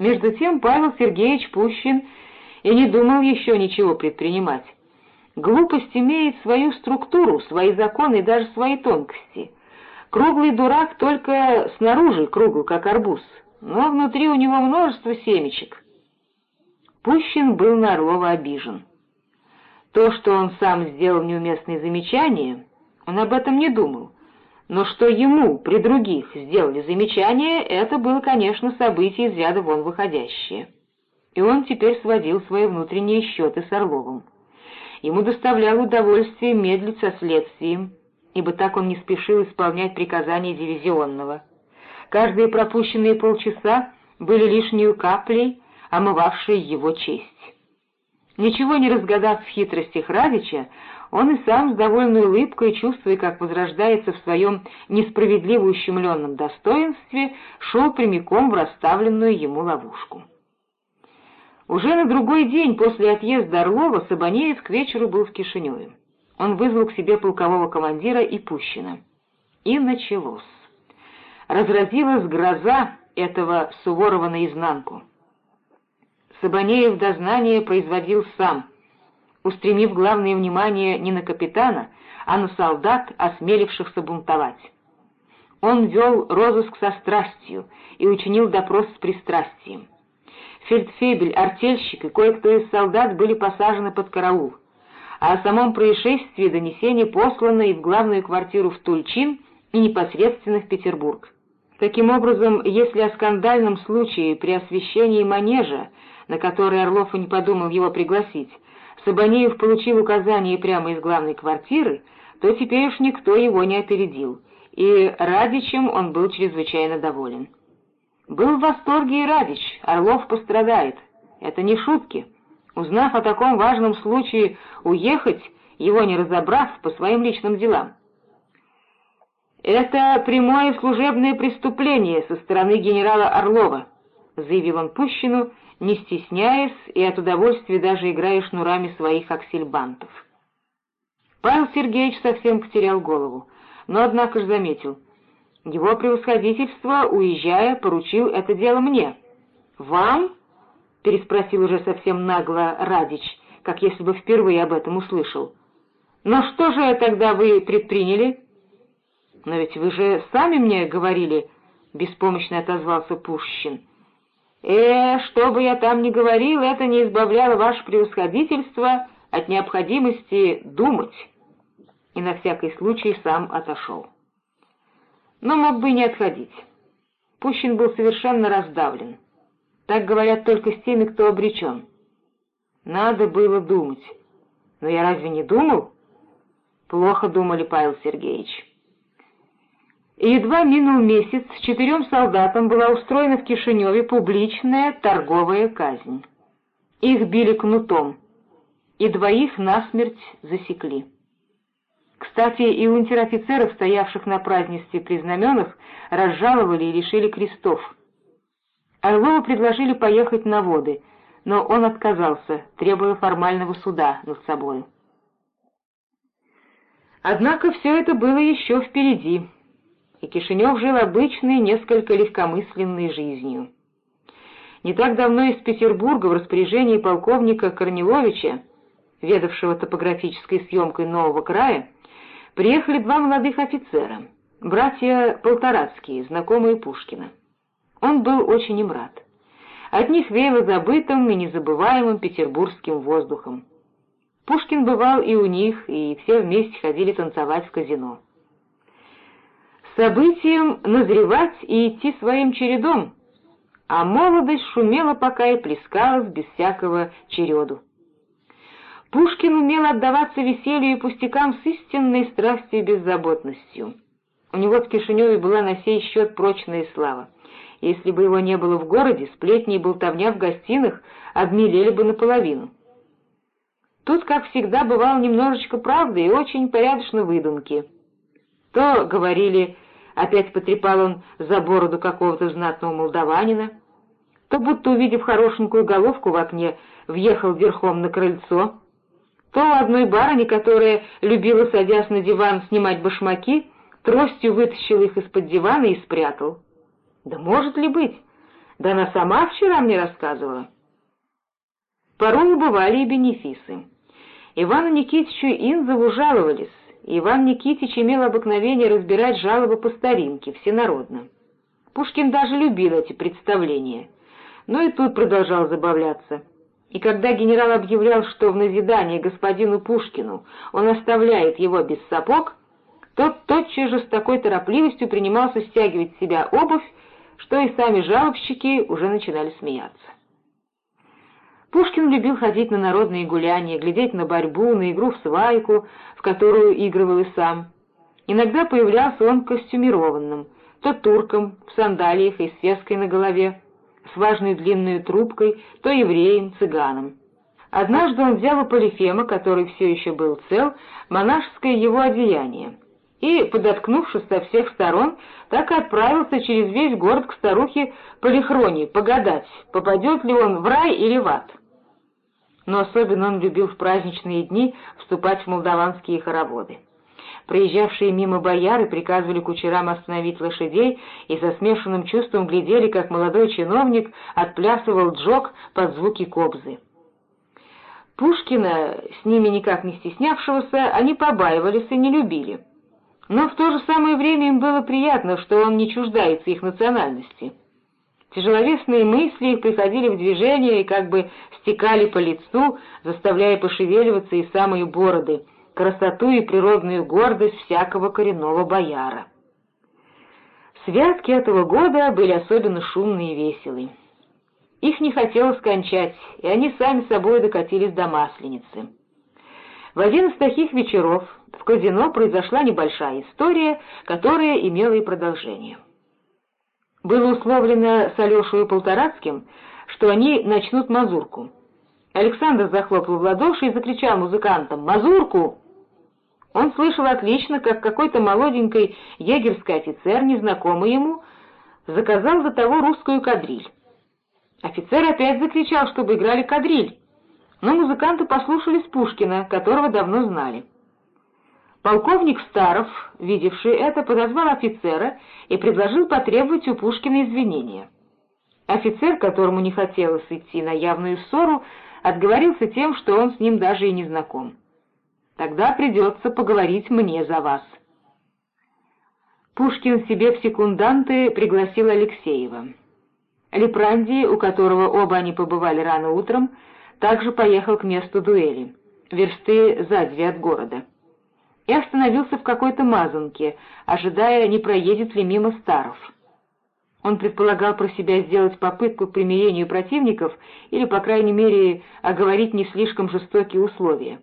Между тем Павел Сергеевич Пущин и не думал еще ничего предпринимать. Глупость имеет свою структуру, свои законы и даже свои тонкости. Круглый дурак только снаружи кругл, как арбуз, но внутри у него множество семечек. Пущин был на Орлова обижен. То, что он сам сделал неуместные замечания, он об этом не думал, но что ему при других сделали замечания, это было, конечно, событие из ряда вон выходящее. И он теперь сводил свои внутренние счеты с Орловым. Ему доставляло удовольствие медлить со следствием, ибо так он не спешил исполнять приказания дивизионного. Каждые пропущенные полчаса были лишнюю каплей, омывавшей его честь. Ничего не разгадав в хитростях Радича, он и сам с довольной улыбкой, чувствуя, как возрождается в своем несправедливо ущемленном достоинстве, шел прямиком в расставленную ему ловушку. Уже на другой день после отъезда Орлова Сабанеев к вечеру был в Кишиневе. Он вызвал к себе полкового командира и Пущина. И началось. Разразилась гроза этого Суворова наизнанку. Сабанеев дознание производил сам, устремив главное внимание не на капитана, а на солдат, осмелившихся бунтовать. Он вел розыск со страстью и учинил допрос с пристрастием. Фельдфебель, артельщик и кое-кто из солдат были посажены под караул, а о самом происшествии донесение послано и в главную квартиру в Тульчин, и непосредственно в Петербург. Таким образом, если о скандальном случае при освещении манежа, на который Орлов и не подумал его пригласить, Сабанеев получил указание прямо из главной квартиры, то теперь уж никто его не опередил, и Радичем он был чрезвычайно доволен. Был в восторге и Радич, Орлов пострадает. Это не шутки. Узнав о таком важном случае, уехать, его не разобрав, по своим личным делам. «Это прямое служебное преступление со стороны генерала Орлова», — заявил он Пущину, не стесняясь и от удовольствия даже играя шнурами своих аксельбантов. Павел Сергеевич совсем потерял голову, но однако же заметил — его превосходительство, уезжая, поручил это дело мне. «Вам?» — переспросил уже совсем нагло Радич, как если бы впервые об этом услышал. «Но что же тогда вы предприняли?» «Но ведь вы же сами мне говорили», — беспомощно отозвался Пущин. «Э, что бы я там ни говорил, это не избавляло ваше превосходительство от необходимости думать». И на всякий случай сам отошел но мог бы и не отходить. Пущин был совершенно раздавлен. Так говорят только с теми, кто обречен. Надо было думать. Но я разве не думал? Плохо думали, Павел Сергеевич. И едва минул месяц, четырем солдатам была устроена в Кишиневе публичная торговая казнь. Их били кнутом, и двоих насмерть засекли. Кстати, и унтер-офицеров, стоявших на празднестве при знаменах, разжаловали и лишили крестов. Орлову предложили поехать на воды, но он отказался, требуя формального суда над собой. Однако все это было еще впереди, и Кишинев жил обычной, несколько легкомысленной жизнью. Не так давно из Петербурга в распоряжении полковника Корниловича, ведавшего топографической съемкой нового края, приехали два молодых офицера, братья Полторацкие, знакомые Пушкина. Он был очень им рад. От них веяло забытым и незабываемым петербургским воздухом. Пушкин бывал и у них, и все вместе ходили танцевать в казино. Событием назревать и идти своим чередом, а молодость шумела пока и плескалась без всякого череду. Пушкин умел отдаваться веселью и пустякам с истинной страстью и беззаботностью. У него в Кишиневе была на сей счет прочная слава. Если бы его не было в городе, сплетни и болтовня в гостиных обмелели бы наполовину. Тут, как всегда, бывало немножечко правды и очень порядочно выдумки. То говорили, опять потрепал он за бороду какого-то знатного молдаванина, то, будто увидев хорошенькую головку в окне, въехал верхом на крыльцо, то у одной барыни, которая любила, садясь на диван, снимать башмаки, тростью вытащил их из-под дивана и спрятал. Да может ли быть? Да она сама вчера мне рассказывала. Порой бывали и бенефисы. Ивану Никитичу Инзову жаловались, Иван Никитич имел обыкновение разбирать жалобы по старинке, всенародно. Пушкин даже любил эти представления, но и тут продолжал забавляться. И когда генерал объявлял, что в назидание господину Пушкину он оставляет его без сапог, тот тотчас же с такой торопливостью принимался стягивать с себя обувь, что и сами жалобщики уже начинали смеяться. Пушкин любил ходить на народные гуляния, глядеть на борьбу, на игру в свайку, в которую игрывал и сам. Иногда появлялся он костюмированным, то турком, в сандалиях и с феской на голове, с важной длинной трубкой, то евреем, цыганом. Однажды он взял у Полифема, который все еще был цел, монашеское его одеяние, и, подоткнувшись со всех сторон, так и отправился через весь город к старухе Полихронии погадать, попадет ли он в рай или в ад но особенно он любил в праздничные дни вступать в молдаванские хороводы. Проезжавшие мимо бояры приказывали кучерам остановить лошадей и со смешанным чувством глядели, как молодой чиновник отплясывал джок под звуки кобзы. Пушкина, с ними никак не стеснявшегося, они побаивались и не любили. Но в то же самое время им было приятно, что он не чуждается их национальности. Тяжеловесные мысли их приходили в движение и как бы стекали по лицу, заставляя пошевеливаться и самые бороды, красоту и природную гордость всякого коренного бояра. Святки этого года были особенно шумные и веселые. Их не хотелось кончать, и они сами собой докатились до Масленицы. В один из таких вечеров в казино произошла небольшая история, которая имела и продолжение. Было условлено с Алешей Полторацким, что они начнут мазурку. Александр захлопал в ладоши и закричал музыкантам «Мазурку!». Он слышал отлично, как какой-то молоденький егерский офицер, незнакомый ему, заказал за того русскую кадриль. Офицер опять закричал, чтобы играли кадриль, но музыканты послушались Пушкина, которого давно знали. Полковник Старов, видевший это, подозвал офицера и предложил потребовать у Пушкина извинения. Офицер, которому не хотелось идти на явную ссору, отговорился тем, что он с ним даже и не знаком. «Тогда придется поговорить мне за вас». Пушкин себе в секунданты пригласил Алексеева. Лепранди, у которого оба они побывали рано утром, также поехал к месту дуэли, версты за две от города и остановился в какой-то мазанке, ожидая, не проедет ли мимо Старов. Он предполагал про себя сделать попытку к примирению противников или, по крайней мере, оговорить не слишком жестокие условия.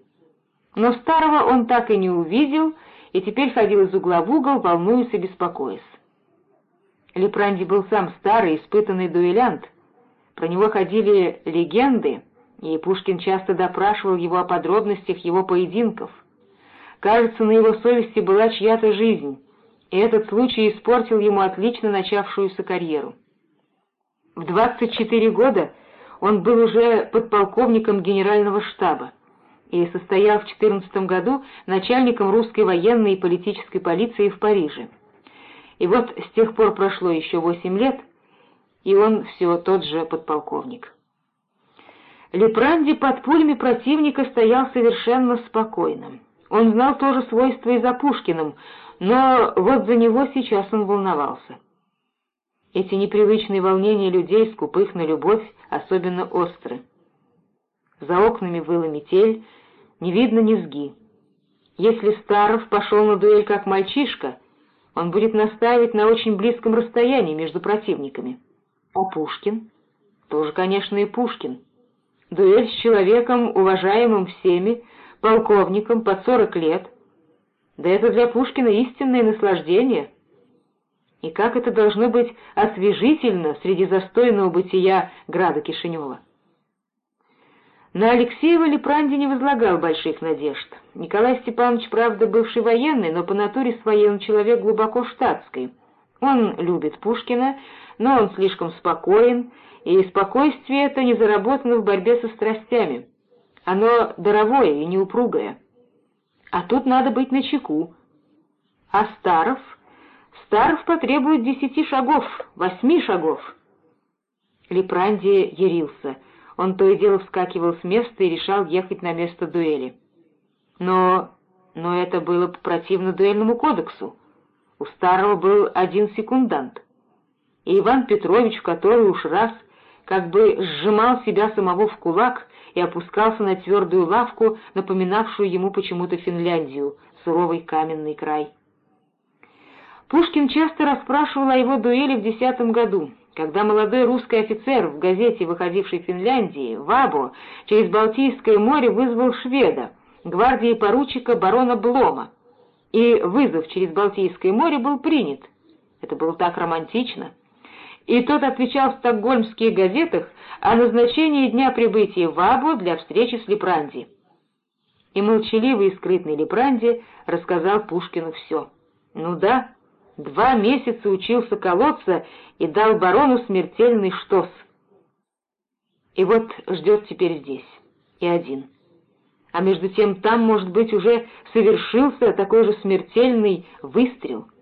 Но Старого он так и не увидел, и теперь ходил из угла в угол, волнуясь и беспокоясь. Лепранди был сам старый, испытанный дуэлянт. Про него ходили легенды, и Пушкин часто допрашивал его о подробностях его поединков — Кажется, на его совести была чья-то жизнь, и этот случай испортил ему отлично начавшуюся карьеру. В 24 года он был уже подполковником генерального штаба и состоял в 14 году начальником русской военной и политической полиции в Париже. И вот с тех пор прошло еще 8 лет, и он все тот же подполковник. Лепранди под пулями противника стоял совершенно спокойным. Он знал тоже свойства и за Пушкиным, но вот за него сейчас он волновался. Эти непривычные волнения людей, скупых на любовь, особенно остры. За окнами выла метель, не видно низги. Если Старов пошел на дуэль как мальчишка, он будет настаивать на очень близком расстоянии между противниками. А Пушкин? Тоже, конечно, и Пушкин. Дуэль с человеком, уважаемым всеми, полковником под сорок лет. Да это для Пушкина истинное наслаждение. И как это должно быть освежительно среди застойного бытия града Кишинева. На Алексеева Лепранди не возлагал больших надежд. Николай Степанович, правда, бывший военный, но по натуре своей он человек глубоко штатский. Он любит Пушкина, но он слишком спокоен, и спокойствие это не заработано в борьбе со страстями. Оно даровое и неупругое. А тут надо быть начеку. А Старов? Старов потребует десяти шагов, восьми шагов. Лепрандия ярился. Он то и дело вскакивал с места и решал ехать на место дуэли. Но... но это было противно дуэльному кодексу. У старого был один секундант. И Иван Петрович, который уж раз как бы сжимал себя самого в кулак и опускался на твердую лавку, напоминавшую ему почему-то Финляндию, суровый каменный край. Пушкин часто расспрашивал о его дуэли в десятом году, когда молодой русский офицер в газете, выходившей в Финляндии, Вабо, через Балтийское море вызвал шведа, гвардии поручика барона Блома, и вызов через Балтийское море был принят. Это было так романтично и тот отвечал в стокгольмских газетах о назначении дня прибытия в Абу для встречи с Лепранди. И молчаливый и скрытный Лепранди рассказал Пушкину все. Ну да, два месяца учился колоться и дал барону смертельный штос. И вот ждет теперь здесь, и один. А между тем там, может быть, уже совершился такой же смертельный выстрел —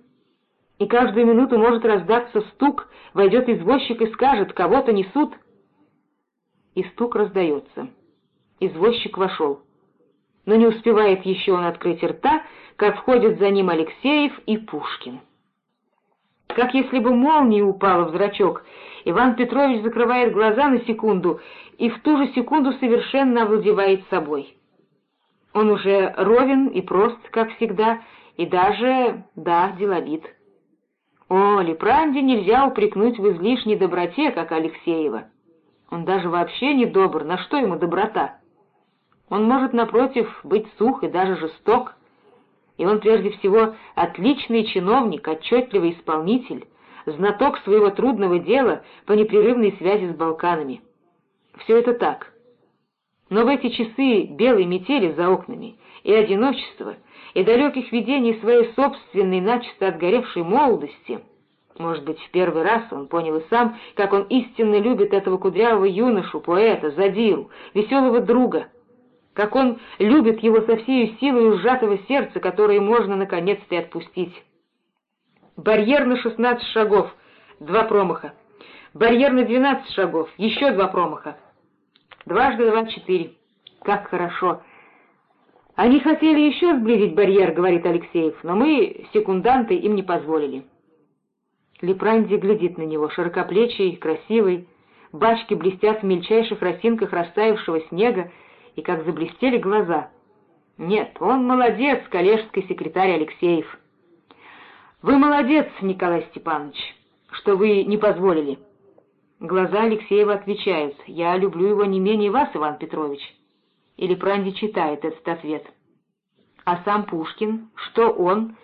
и каждую минуту может раздаться стук, войдет извозчик и скажет «кого-то несут». И стук раздается. Извозчик вошел. Но не успевает еще он открыть рта, как входят за ним Алексеев и Пушкин. Как если бы молния упала в зрачок, Иван Петрович закрывает глаза на секунду и в ту же секунду совершенно овладевает собой. Он уже ровен и прост, как всегда, и даже, да, деловит. О, Лепранде нельзя упрекнуть в излишней доброте, как Алексеева. Он даже вообще не добр, на что ему доброта? Он может, напротив, быть сух и даже жесток. И он, прежде всего, отличный чиновник, отчетливый исполнитель, знаток своего трудного дела по непрерывной связи с Балканами. Все это так. Но в эти часы белой метели за окнами и одиночества и далеких видений своей собственной, начисто отгоревшей молодости. Может быть, в первый раз он понял и сам, как он истинно любит этого кудрявого юношу, поэта, задиру, веселого друга, как он любит его со всей силой сжатого сердца, которое можно наконец-то отпустить. Барьер на шестнадцать шагов, два промаха. Барьер на двенадцать шагов, еще два промаха. Дважды два — четыре. Как хорошо! «Они хотели еще сблизить барьер», — говорит Алексеев, «но мы, секунданты, им не позволили». Лепранди глядит на него, широкоплечий, красивый, бачки блестят в мельчайших росинках растаявшего снега, и как заблестели глаза. Нет, он молодец, коллежский секретарь Алексеев. Вы молодец, Николай Степанович, что вы не позволили. Глаза Алексеева отвечают, я люблю его не менее вас, Иван Петрович. Или Пранди читает этот ответ. А сам Пушкин? Что он?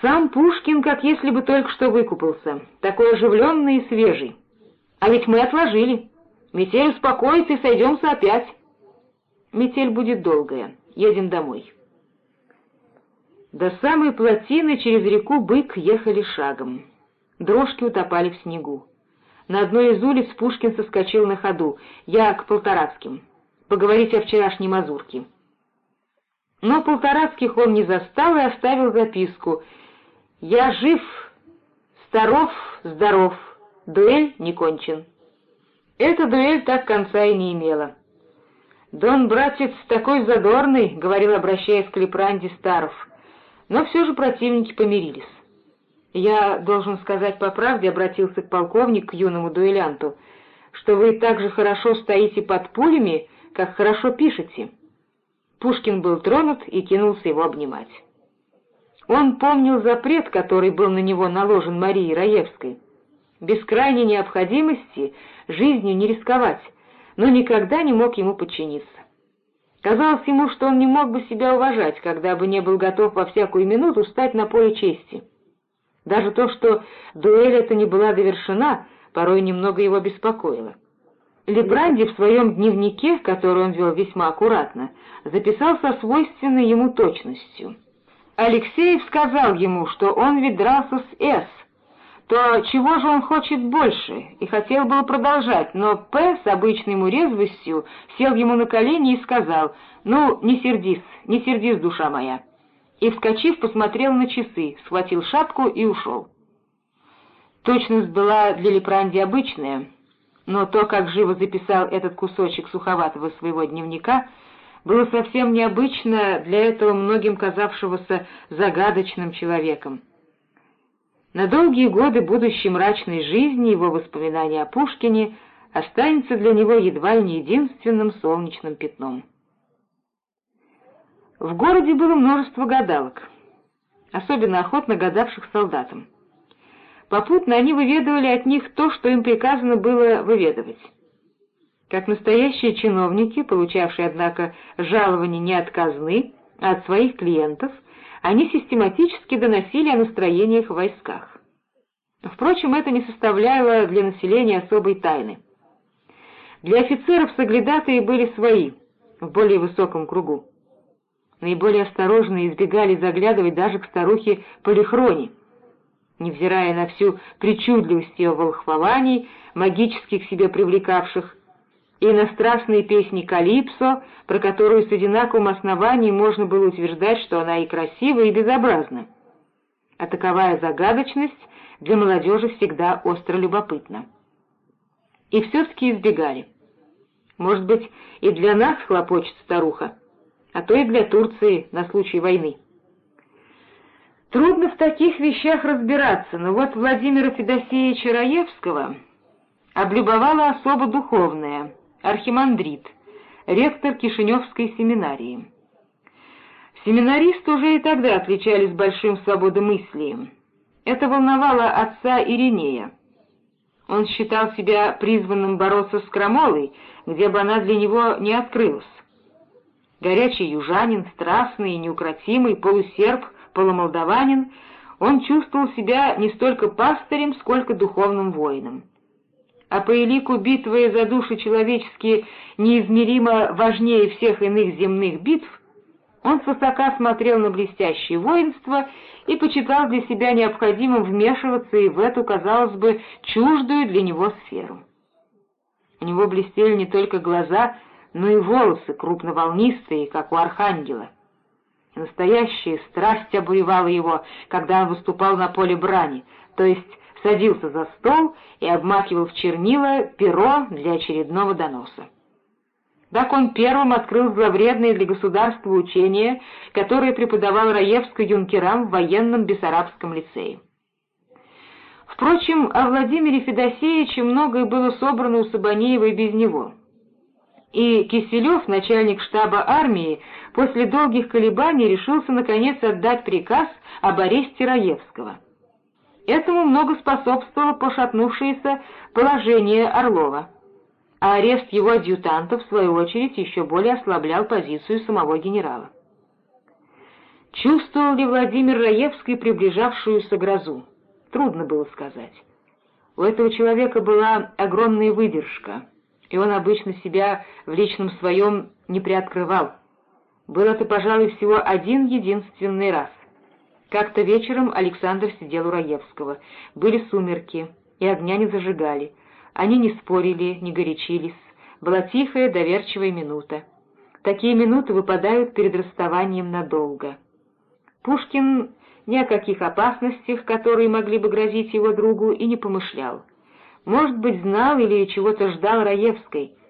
Сам Пушкин, как если бы только что выкупался, такой оживленный и свежий. А ведь мы отложили. Метель успокоится и сойдемся опять. Метель будет долгая. Едем домой. До самой плотины через реку Бык ехали шагом. Дрожки утопали в снегу. На одной из улиц Пушкин соскочил на ходу. Я к Полторацким поговорить о вчерашней мазурке. Но полторацких он не застал и оставил записку. «Я жив, здоров, здоров, дуэль не кончен». Эта дуэль так конца и не имела. «Дон, братец, такой задорный», — говорил, обращаясь к Лепранде Старов, но все же противники помирились. «Я должен сказать по правде», — обратился к полковник, к юному дуэлянту, «что вы так же хорошо стоите под пулями, как хорошо пишете». Пушкин был тронут и кинулся его обнимать. Он помнил запрет, который был на него наложен Марией Раевской. Без крайней необходимости жизнью не рисковать, но никогда не мог ему подчиниться. Казалось ему, что он не мог бы себя уважать, когда бы не был готов во всякую минуту стать на поле чести. Даже то, что дуэль эта не была довершена, порой немного его беспокоило. Лебранди в своем дневнике, который он вел весьма аккуратно, записал со свойственной ему точностью. Алексеев сказал ему, что он ведь дрался с «С», то чего же он хочет больше, и хотел было продолжать, но П с обычной ему резвостью сел ему на колени и сказал, «Ну, не сердись, не сердись, душа моя», и, вскочив, посмотрел на часы, схватил шапку и ушел. Точность была для Лепранди обычная — но то, как живо записал этот кусочек суховатого своего дневника, было совсем необычно для этого многим казавшегося загадочным человеком. На долгие годы будущей мрачной жизни его воспоминания о Пушкине останется для него едва ли не единственным солнечным пятном. В городе было множество гадалок, особенно охотно гадавших солдатам. Попутно они выведывали от них то, что им приказано было выведывать. Как настоящие чиновники, получавшие, однако, жалования не от казны, а от своих клиентов, они систематически доносили о настроениях в войсках. Впрочем, это не составляло для населения особой тайны. Для офицеров соглядатые были свои, в более высоком кругу. Наиболее осторожно избегали заглядывать даже к старухе Полихроне, невзирая на всю причудливость ее волхвований, магически к себе привлекавших, и на страстные песни Калипсо, про которую с одинаковым основанием можно было утверждать, что она и красива, и безобразна. А таковая загадочность для молодежи всегда остро любопытна. И все-таки избегали. Может быть, и для нас хлопочет старуха, а то и для Турции на случай войны. Трудно в таких вещах разбираться, но вот Владимира Федосеевича Раевского облюбовала особо духовная, архимандрит, ректор Кишиневской семинарии. Семинаристы уже и тогда отличались большим свободомыслием. Это волновало отца Иринея. Он считал себя призванным бороться с крамолой, где бы она для него не открылась. Горячий южанин, страстный и неукротимый, полусерб — полумолдаванин, он чувствовал себя не столько пастырем, сколько духовным воином. А по элику битвы за души человеческие неизмеримо важнее всех иных земных битв, он свысока смотрел на блестящее воинство и почитал для себя необходимым вмешиваться и в эту, казалось бы, чуждую для него сферу. У него блестели не только глаза, но и волосы крупноволнистые, как у архангела — Настоящая страсть обуревала его, когда он выступал на поле брани, то есть садился за стол и обмакивал в чернила перо для очередного доноса. Так он первым открыл зловредные для государства учения, которые преподавал Раевской юнкерам в военном Бессарабском лицее. Впрочем, о Владимире Федосеевиче многое было собрано у Сабанеева и без него. И Киселев, начальник штаба армии, после долгих колебаний решился наконец отдать приказ об аресте Раевского. Этому много способствовало пошатнувшееся положение Орлова, а арест его адъютанта, в свою очередь, еще более ослаблял позицию самого генерала. Чувствовал ли Владимир Раевский приближавшуюся грозу? Трудно было сказать. У этого человека была огромная выдержка, и он обычно себя в личном своем не приоткрывал. Был это, пожалуй, всего один единственный раз. Как-то вечером Александр сидел у Раевского. Были сумерки, и огня не зажигали. Они не спорили, не горячились. Была тихая, доверчивая минута. Такие минуты выпадают перед расставанием надолго. Пушкин ни о каких опасностях, которые могли бы грозить его другу, и не помышлял. Может быть, знал или чего-то ждал Раевской —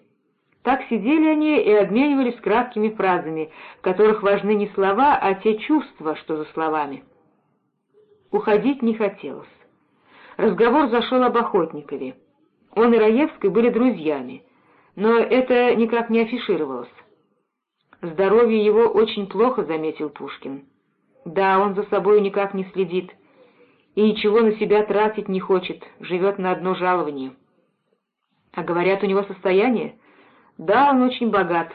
так сидели они и обменивались краткими фразами, которых важны не слова, а те чувства, что за словами. Уходить не хотелось. Разговор зашел об Охотникове. Он и Раевской были друзьями, но это никак не афишировалось. Здоровье его очень плохо, заметил Пушкин. Да, он за собой никак не следит и ничего на себя тратить не хочет, живет на одно жалование. А говорят, у него состояние? Да, он очень богат.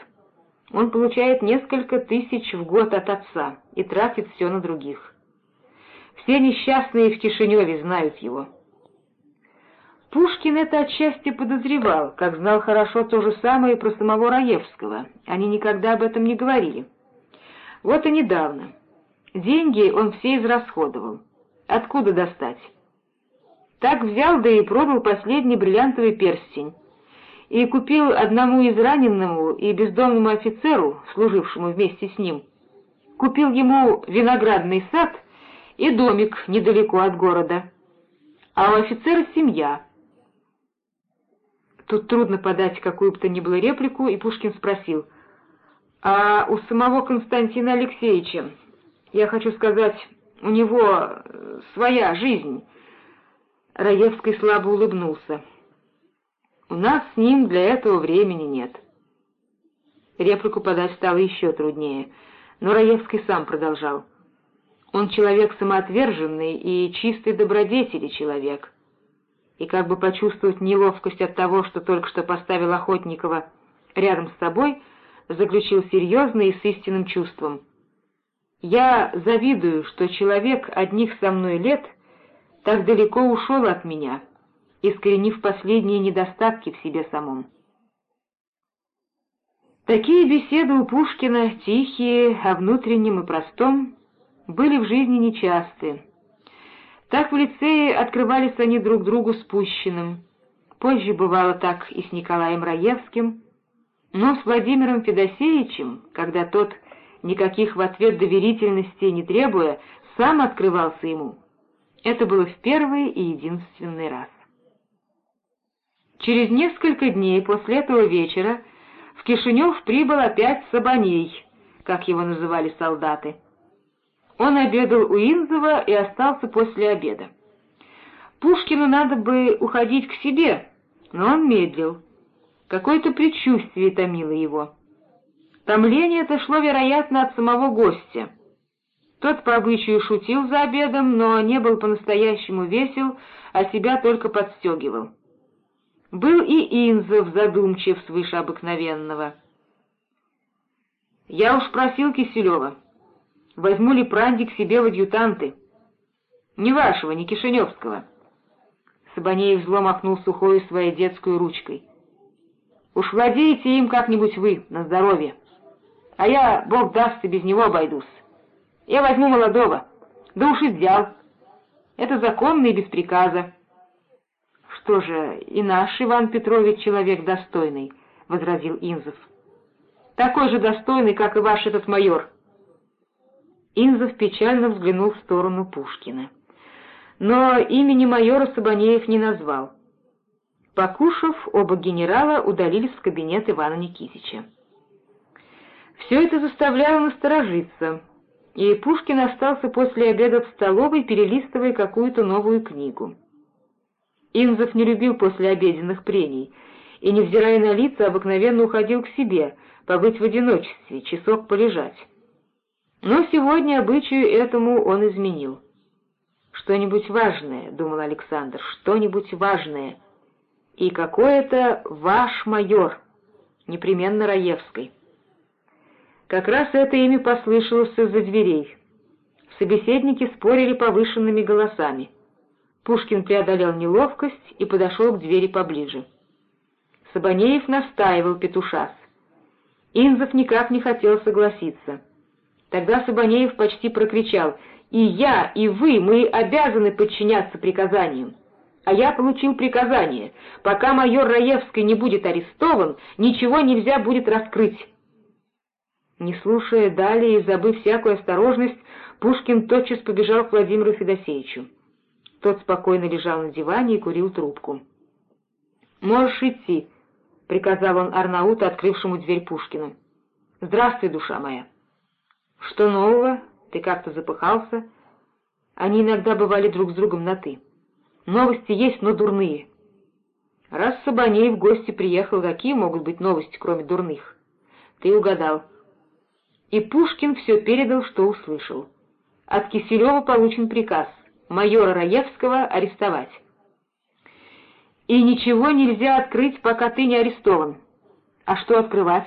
Он получает несколько тысяч в год от отца и тратит все на других. Все несчастные в Кишиневе знают его. Пушкин это отчасти подозревал, как знал хорошо то же самое и про самого Раевского. Они никогда об этом не говорили. Вот и недавно. Деньги он все израсходовал. Откуда достать? Так взял, да и продал последний бриллиантовый перстень и купил одному израненному и бездомному офицеру, служившему вместе с ним, купил ему виноградный сад и домик недалеко от города, а у офицера семья. Тут трудно подать какую бы то ни было реплику, и Пушкин спросил, «А у самого Константина Алексеевича, я хочу сказать, у него э, своя жизнь?» Раевский слабо улыбнулся. «У нас с ним для этого времени нет». Реплику подать стало еще труднее, но Раевский сам продолжал. «Он человек самоотверженный и чистый добродетели человек» и как бы почувствовать неловкость от того, что только что поставил Охотникова рядом с собой, заключил серьезно и с истинным чувством. «Я завидую, что человек одних со мной лет так далеко ушел от меня, искоренив последние недостатки в себе самом». Такие беседы у Пушкина, тихие, о внутреннем и простом, были в жизни нечастые. Так в лицее открывались они друг другу спущенным. Позже бывало так и с Николаем Раевским, но с Владимиром Федосеевичем, когда тот, никаких в ответ доверительности не требуя, сам открывался ему, это было в первый и единственный раз. Через несколько дней после этого вечера в Кишинев прибыл опять Сабаней, как его называли солдаты. Он обедал у Инзова и остался после обеда. Пушкину надо бы уходить к себе, но он медлил. Какое-то предчувствие томило его. Томление это шло, вероятно, от самого гостя. Тот по обычаю шутил за обедом, но не был по-настоящему весел, а себя только подстегивал. Был и Инзов задумчив свыше обыкновенного. «Я уж просил Киселева», возьму ли Прандик себе в адъютанты. Не вашего, не Кишиневского. Сабанеев зло махнул сухой своей детской ручкой. Уж владеете им как-нибудь вы, на здоровье. А я, бог даст, и без него обойдусь. Я возьму молодого, да уж и взял. Это законно и без приказа. Что же, и наш Иван Петрович человек достойный, — возразил Инзов. Такой же достойный, как и ваш этот майор. Инзов печально взглянул в сторону Пушкина. Но имени майора Сабанеев не назвал. Покушав, оба генерала удалились в кабинет Ивана Никитича. Все это заставляло насторожиться, и Пушкин остался после обеда в столовой, перелистывая какую-то новую книгу. Инзов не любил послеобеденных прений, и, невзирая на лица, обыкновенно уходил к себе, побыть в одиночестве, часок полежать. Но сегодня обычаю этому он изменил. «Что-нибудь важное», — думал Александр, — «что-нибудь важное». И какой-то ваш майор, непременно Раевской. Как раз это имя послышалось из-за дверей. Собеседники спорили повышенными голосами. Пушкин преодолел неловкость и подошел к двери поближе. Сабанеев настаивал петушас. Инзов никак не хотел согласиться. Тогда Сабанеев почти прокричал «И я, и вы, мы обязаны подчиняться приказаниям». А я получил приказание, пока майор Раевский не будет арестован, ничего нельзя будет раскрыть. Не слушая далее и забыв всякую осторожность, Пушкин тотчас побежал к Владимиру Федосеевичу. Тот спокойно лежал на диване и курил трубку. «Можешь идти», — приказал он Арнауту, открывшему дверь Пушкина. «Здравствуй, душа моя». «Что нового? Ты как-то запыхался?» Они иногда бывали друг с другом на «ты». «Новости есть, но дурные». «Раз Сабаней в гости приехал, какие могут быть новости, кроме дурных?» «Ты угадал». И Пушкин все передал, что услышал. От Киселева получен приказ майора Раевского арестовать. «И ничего нельзя открыть, пока ты не арестован. А что открывать?»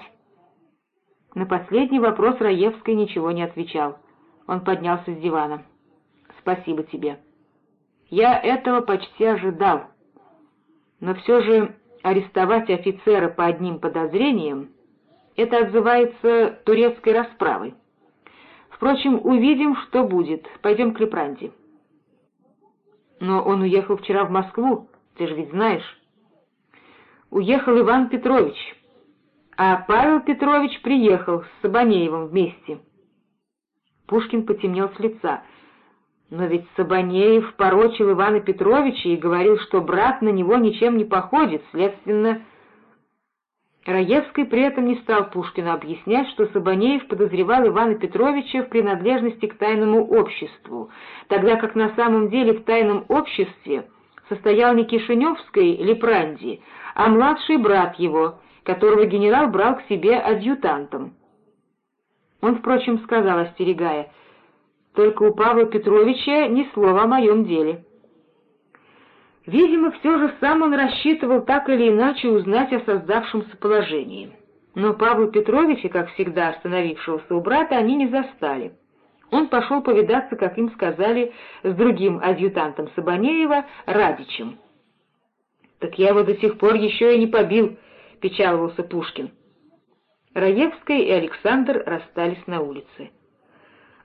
На последний вопрос Раевский ничего не отвечал. Он поднялся с дивана. «Спасибо тебе. Я этого почти ожидал. Но все же арестовать офицера по одним подозрениям — это отзывается турецкой расправой. Впрочем, увидим, что будет. Пойдем к Лепранде». «Но он уехал вчера в Москву, ты же ведь знаешь». «Уехал Иван Петрович» а Павел Петрович приехал с Сабанеевым вместе. Пушкин потемнел с лица. Но ведь Сабанеев порочил Ивана Петровича и говорил, что брат на него ничем не походит, следственно, Раевский при этом не стал Пушкину объяснять, что Сабанеев подозревал Ивана Петровича в принадлежности к тайному обществу, тогда как на самом деле в тайном обществе состоял не Кишиневский Лепранди, а младший брат его, которого генерал брал к себе адъютантом. Он, впрочем, сказал, остерегая, «Только у Павла Петровича ни слова о моем деле». Видимо, все же сам он рассчитывал так или иначе узнать о создавшемся положении. Но Павла Петровича, как всегда остановившегося у брата, они не застали. Он пошел повидаться, как им сказали, с другим адъютантом Сабанеева, Радичем. «Так я его до сих пор еще и не побил», — печаловался Пушкин. Раевская и Александр расстались на улице.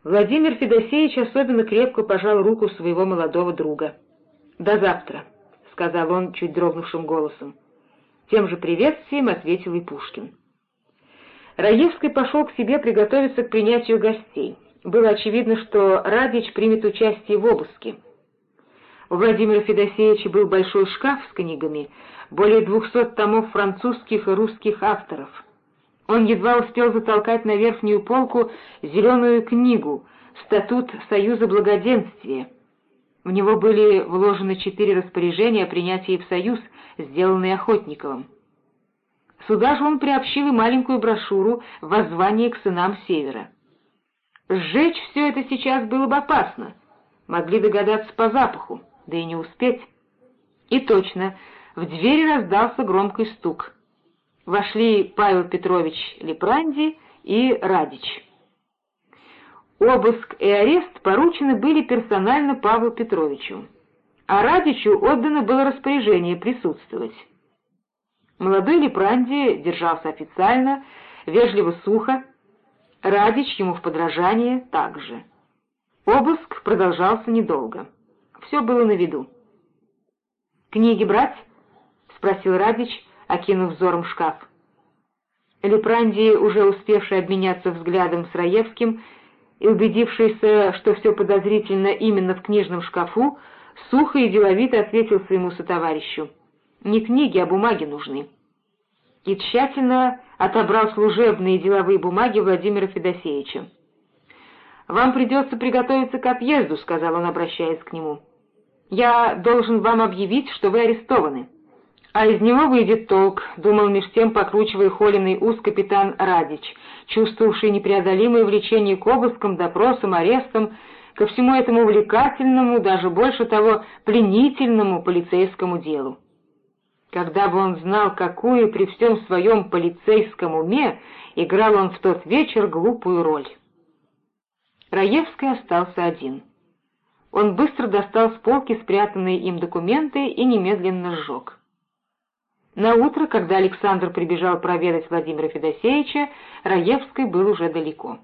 Владимир Федосеевич особенно крепко пожал руку своего молодого друга. «До завтра», — сказал он чуть дрогнувшим голосом. Тем же приветствием ответил и Пушкин. Раевский пошел к себе приготовиться к принятию гостей. Было очевидно, что Радич примет участие в обыске. У Владимира Федосеевича был большой шкаф с книгами, более двухсот томов французских и русских авторов. Он едва успел затолкать на верхнюю полку зеленую книгу «Статут Союза Благоденствия», в него были вложены четыре распоряжения о принятии в союз, сделанные Охотниковым. Сюда же он приобщил и маленькую брошюру «Воззвание к сынам Севера». Сжечь все это сейчас было бы опасно, могли догадаться по запаху, да и не успеть. И точно, в двери раздался громкий стук. Вошли Павел Петрович Лепранди и Радич. Обыск и арест поручены были персонально Павлу Петровичу, а Радичу отдано было распоряжение присутствовать. Молодой Лепранди держался официально, вежливо сухо, Радич ему в подражание также. Обыск продолжался недолго. Все было на виду. «Книги брать?» — спросил Радич, окинув взором шкаф. Лепранди, уже успевший обменяться взглядом с Раевским, и, убедившийся, что все подозрительно именно в книжном шкафу, сухо и деловито ответил своему сотоварищу. «Не книги, а бумаги нужны». И тщательно отобрал служебные и деловые бумаги Владимира Федосеевича. «Вам придется приготовиться к отъезду», — сказал он, обращаясь к нему. «Я должен вам объявить, что вы арестованы». А из него выйдет толк, думал меж тем, покручивая холеный ус капитан Радич, чувствовавший непреодолимое влечение к обыскам, допросам, арестам, ко всему этому увлекательному, даже больше того, пленительному полицейскому делу. Когда бы он знал, какую при всем своем полицейском уме играл он в тот вечер глупую роль. Раевский остался один. Он быстро достал с полки спрятанные им документы и немедленно сжег. На утро, когда Александр прибежал проведать Владимира Федосеевича, Раевский был уже далеко.